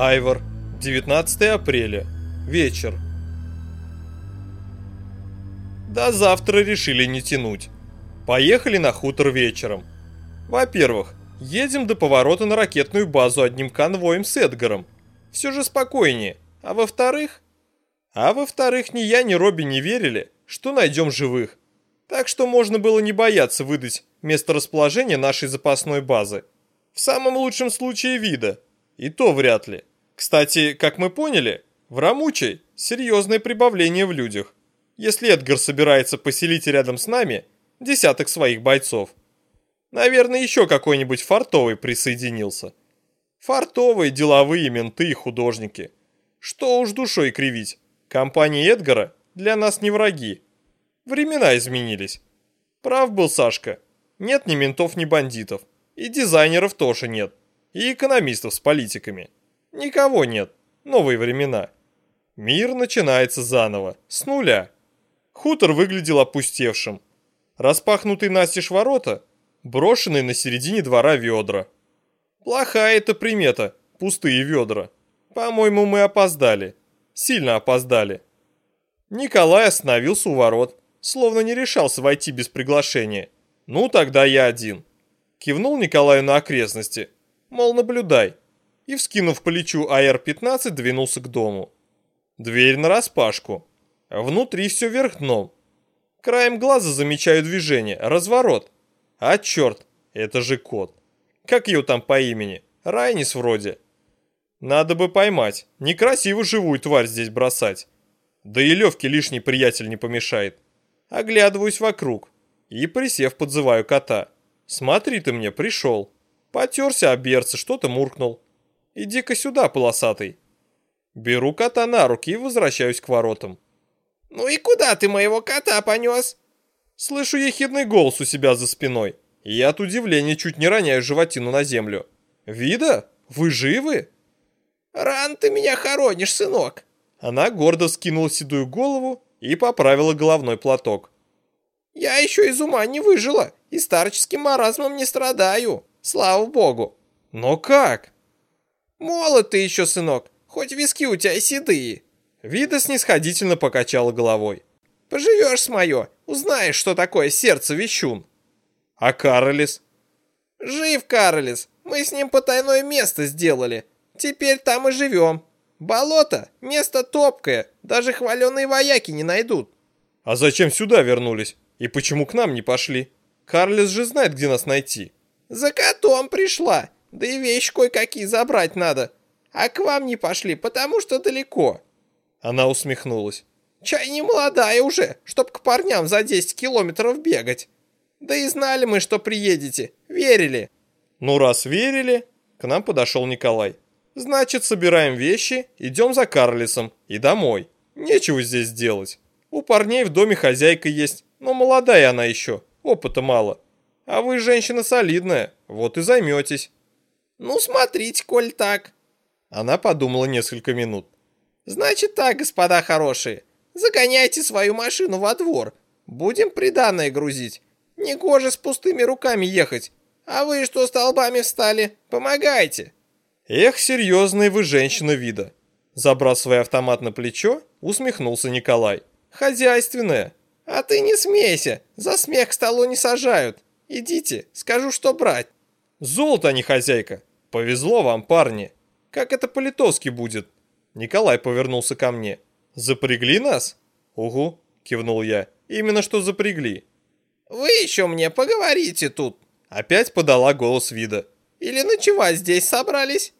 Айвор. 19 апреля. Вечер. До завтра решили не тянуть. Поехали на хутор вечером. Во-первых, едем до поворота на ракетную базу одним конвоем с Эдгаром. Все же спокойнее. А во-вторых... А во-вторых, ни я, ни Робби не верили, что найдем живых. Так что можно было не бояться выдать место расположения нашей запасной базы. В самом лучшем случае вида. И то вряд ли. Кстати, как мы поняли, в Рамучей серьезное прибавление в людях. Если Эдгар собирается поселить рядом с нами десяток своих бойцов. Наверное, еще какой-нибудь фартовый присоединился. Фартовые, деловые, менты и художники. Что уж душой кривить. Компания Эдгара для нас не враги. Времена изменились. Прав был Сашка. Нет ни ментов, ни бандитов. И дизайнеров тоже нет. И экономистов с политиками. Никого нет. Новые времена. Мир начинается заново, с нуля. Хутор выглядел опустевшим. Распахнутые настежь ворота, брошенные на середине двора ведра. Плохая это примета, пустые ведра. По-моему, мы опоздали. Сильно опоздали. Николай остановился у ворот, словно не решался войти без приглашения. Ну, тогда я один. Кивнул Николаю на окрестности, мол, наблюдай. И, вскинув плечу АР-15, двинулся к дому. Дверь нараспашку. Внутри все вверх дном. Краем глаза замечаю движение, разворот. А черт, это же кот. Как ее там по имени? Райнис вроде. Надо бы поймать. Некрасиво живую тварь здесь бросать. Да и Левке лишний приятель не помешает. Оглядываюсь вокруг и, присев, подзываю кота. Смотри ты мне, пришел. Потерся о берце, что-то муркнул. Иди-ка сюда, полосатый. Беру кота на руки и возвращаюсь к воротам. «Ну и куда ты моего кота понес?» Слышу ехидный голос у себя за спиной, я от удивления чуть не роняю животину на землю. «Вида? Вы живы?» «Ран ты меня хоронишь, сынок!» Она гордо скинула седую голову и поправила головной платок. «Я еще из ума не выжила и старческим маразмом не страдаю, слава богу!» «Но как?» «Молод ты еще, сынок, хоть виски у тебя седые!» Вида снисходительно покачала головой. «Поживешь с мое, узнаешь, что такое сердце вещун!» «А Каролис?» «Жив Каролис, мы с ним потайное место сделали, Теперь там и живем. Болото – место топкое, даже хваленые вояки не найдут. А зачем сюда вернулись? И почему к нам не пошли? Карлис же знает, где нас найти. За котом пришла, да и вещи кое-какие забрать надо. А к вам не пошли, потому что далеко. Она усмехнулась. Чай не молодая уже, чтоб к парням за 10 километров бегать. Да и знали мы, что приедете, верили. Ну раз верили, к нам подошел Николай. Значит, собираем вещи, идем за Карлисом и домой. Нечего здесь делать. У парней в доме хозяйка есть, но молодая она еще, опыта мало. А вы женщина солидная, вот и займетесь. Ну, смотрите, коль так. Она подумала несколько минут. Значит так, господа хорошие, загоняйте свою машину во двор. Будем приданное грузить. Негоже с пустыми руками ехать. А вы что столбами встали? Помогайте. «Эх, серьезная вы женщина вида!» Забрасывая автомат на плечо, усмехнулся Николай. «Хозяйственная!» «А ты не смейся, за смех к столу не сажают. Идите, скажу, что брать». «Золото, а не хозяйка! Повезло вам, парни! Как это по-литовски будет?» Николай повернулся ко мне. «Запрягли нас?» «Угу», кивнул я. «Именно что запрягли». «Вы еще мне поговорите тут!» Опять подала голос вида. «Или ночевать здесь собрались?»